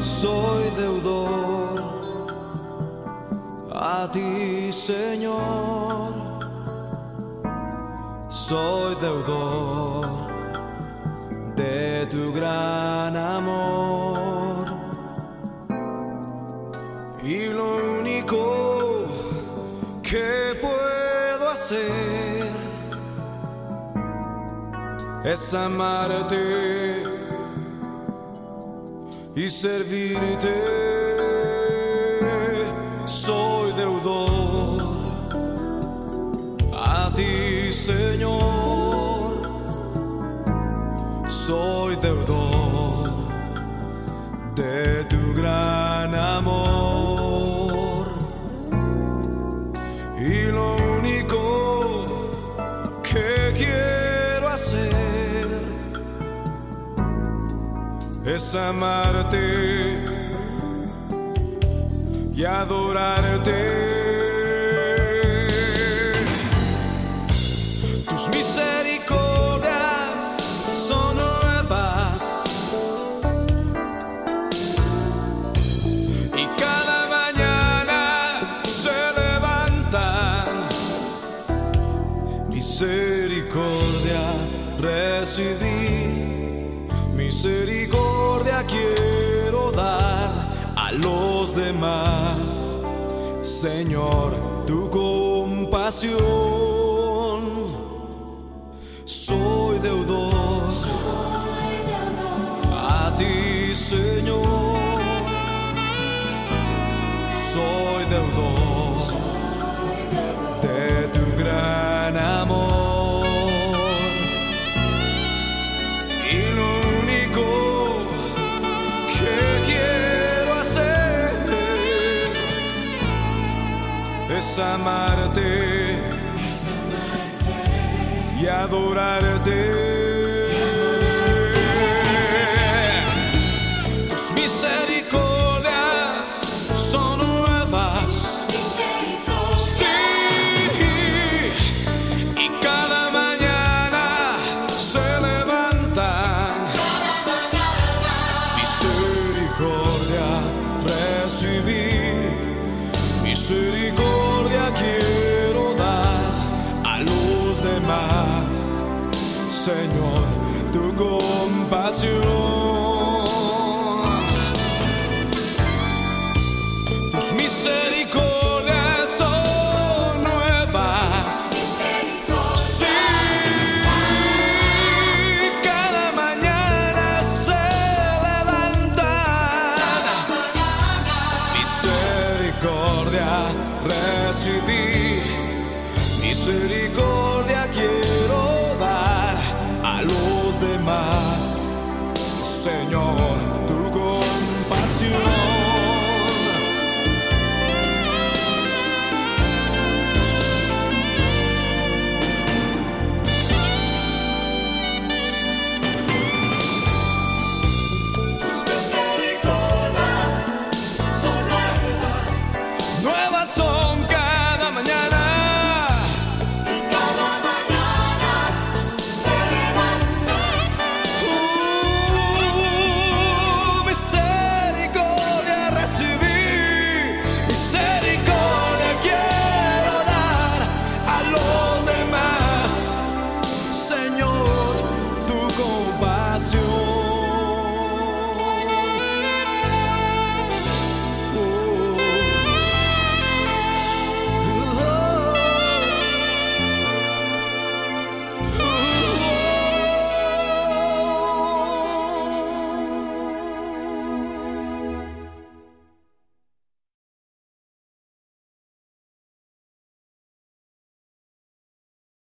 soy deudor a ti, Señor. Soy deudor de tu gran amor. Y lo único que puedo hacer es amarte y servirte. Soy deudor a ti, Señor. Soy deudor de es amarte y adorarte. Tus misericordias son nuevas y cada mañana se levantan. Misericordia recibí, misericordia quiero dar a los demás. Señor, tu compasión. Soy deudor a ti, Señor. Soy deudor es amarte y adorarte. Los demás. Señor, tu compasión. Tus misericordias son nuevas. Sí, cada mañana se levantan. Misericordia recibí, Misericordia quiero dar a los demás, Señor, tu compasión.